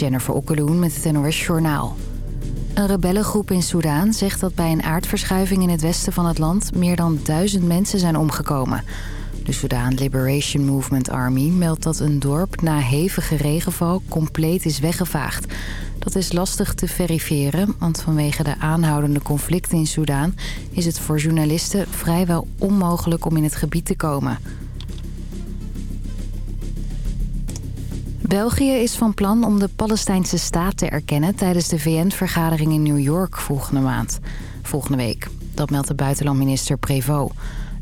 Jennifer Okkeloen met het NOS Journaal. Een rebellengroep in Soedan zegt dat bij een aardverschuiving in het westen van het land... meer dan duizend mensen zijn omgekomen. De Sudan Liberation Movement Army meldt dat een dorp na hevige regenval compleet is weggevaagd. Dat is lastig te verifiëren, want vanwege de aanhoudende conflicten in Soedan... is het voor journalisten vrijwel onmogelijk om in het gebied te komen... België is van plan om de Palestijnse staat te erkennen... tijdens de VN-vergadering in New York volgende maand. Volgende week. Dat meldt de buitenlandminister Prévost.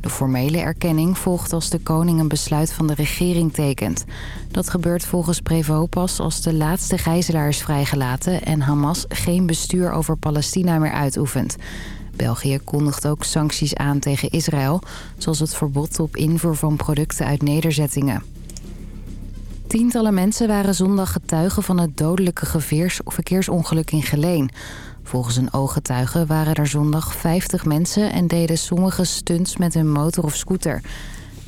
De formele erkenning volgt als de koning een besluit van de regering tekent. Dat gebeurt volgens Prévost pas als de laatste gijzelaar is vrijgelaten... en Hamas geen bestuur over Palestina meer uitoefent. België kondigt ook sancties aan tegen Israël... zoals het verbod op invoer van producten uit nederzettingen. Tientallen mensen waren zondag getuigen van het dodelijke geveers- verkeersongeluk in Geleen. Volgens een ooggetuige waren er zondag 50 mensen en deden sommige stunts met hun motor of scooter.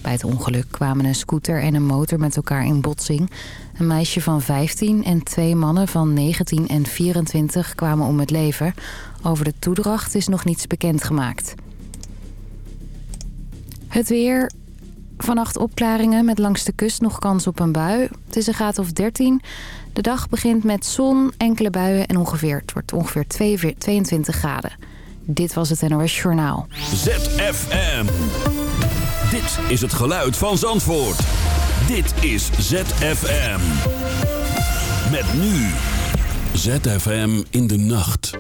Bij het ongeluk kwamen een scooter en een motor met elkaar in botsing. Een meisje van 15 en twee mannen van 19 en 24 kwamen om het leven. Over de toedracht is nog niets bekendgemaakt. Het weer, Vannacht opklaringen met langs de kust nog kans op een bui. Het is een graad of 13. De dag begint met zon, enkele buien en ongeveer, het wordt ongeveer 22 graden. Dit was het NOS Journaal. ZFM. Dit is het geluid van Zandvoort. Dit is ZFM. Met nu. ZFM in de nacht.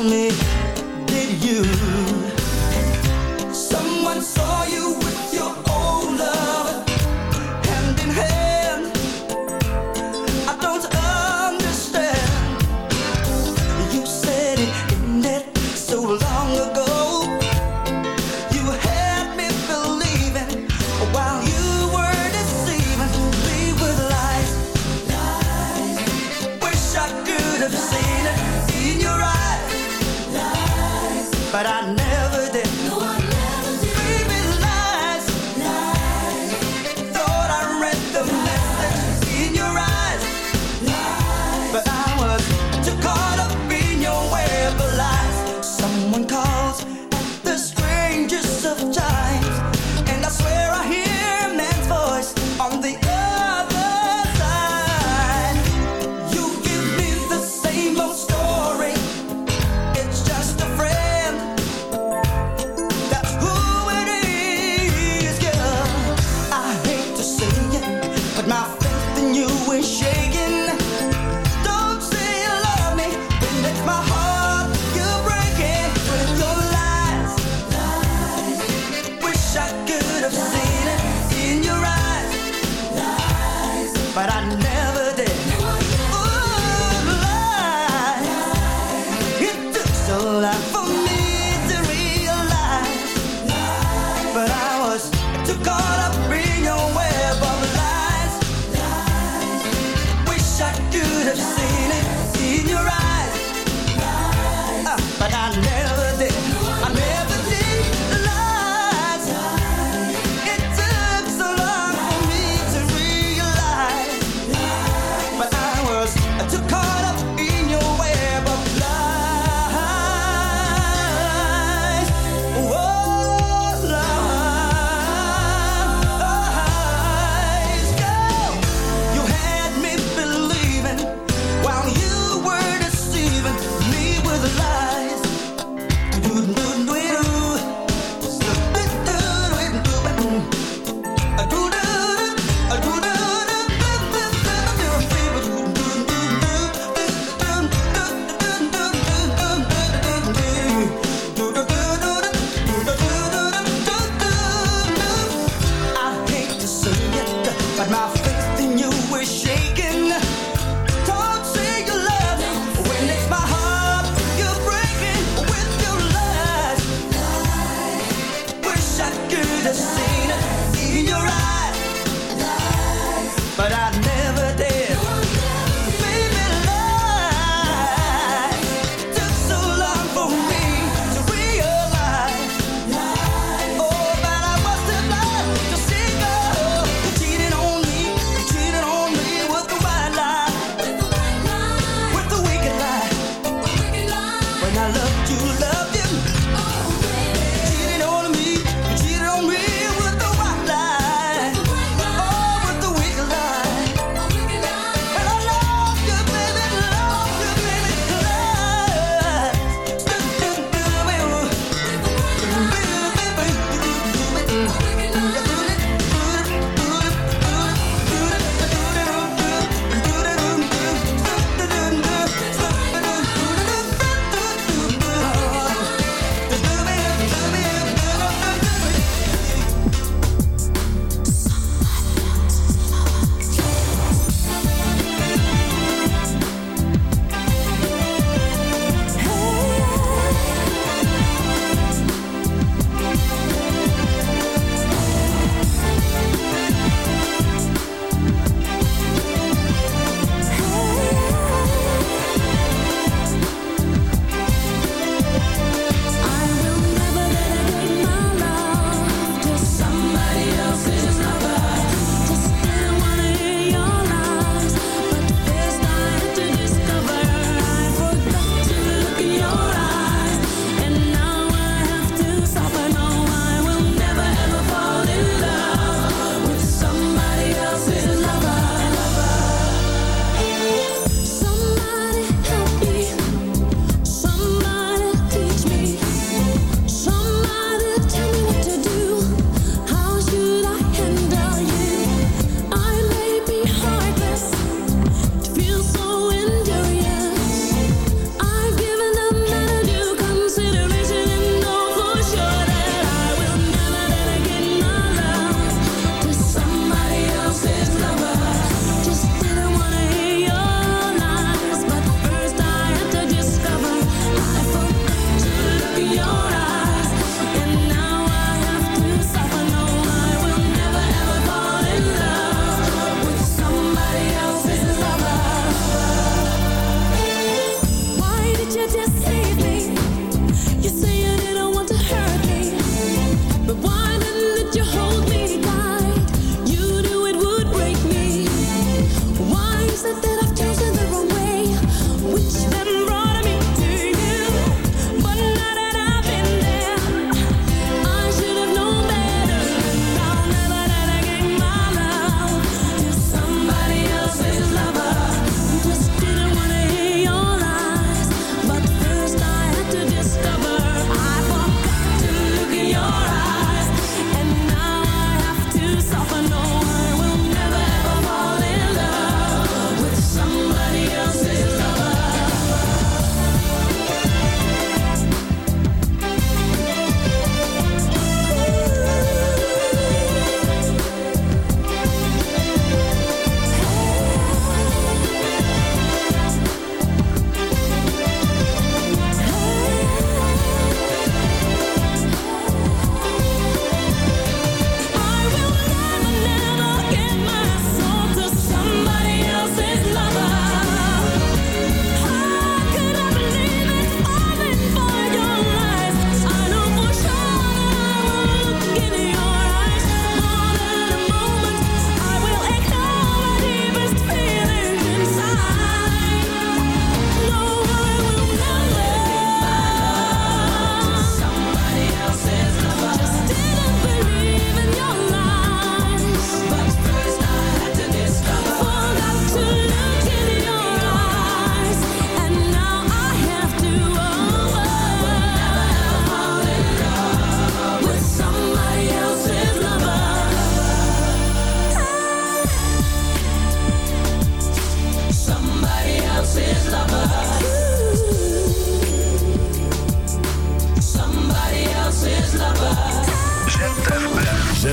only did you.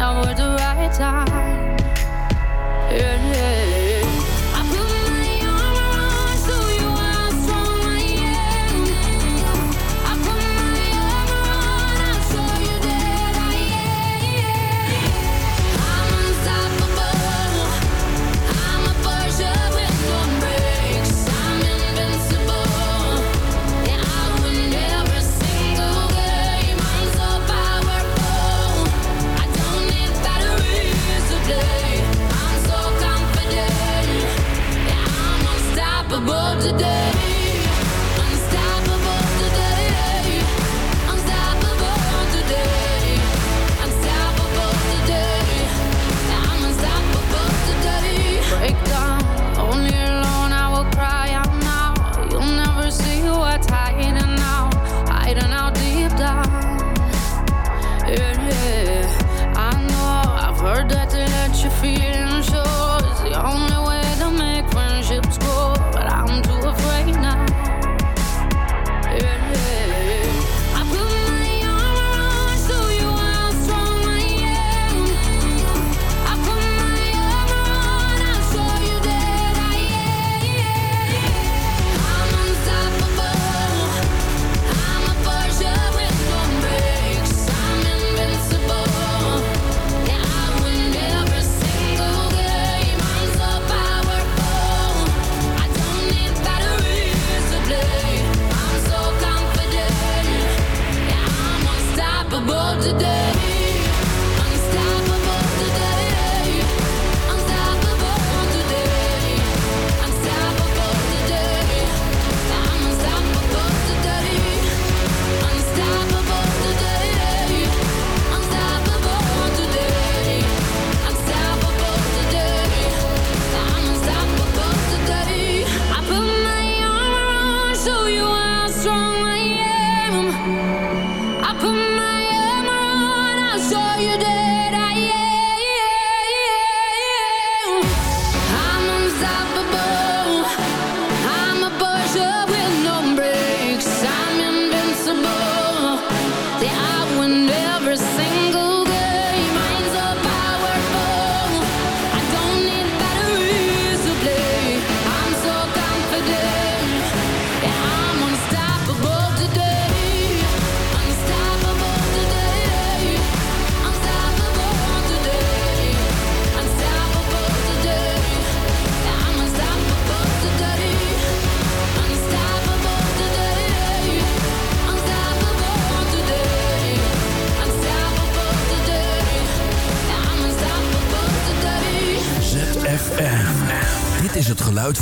now was the right time.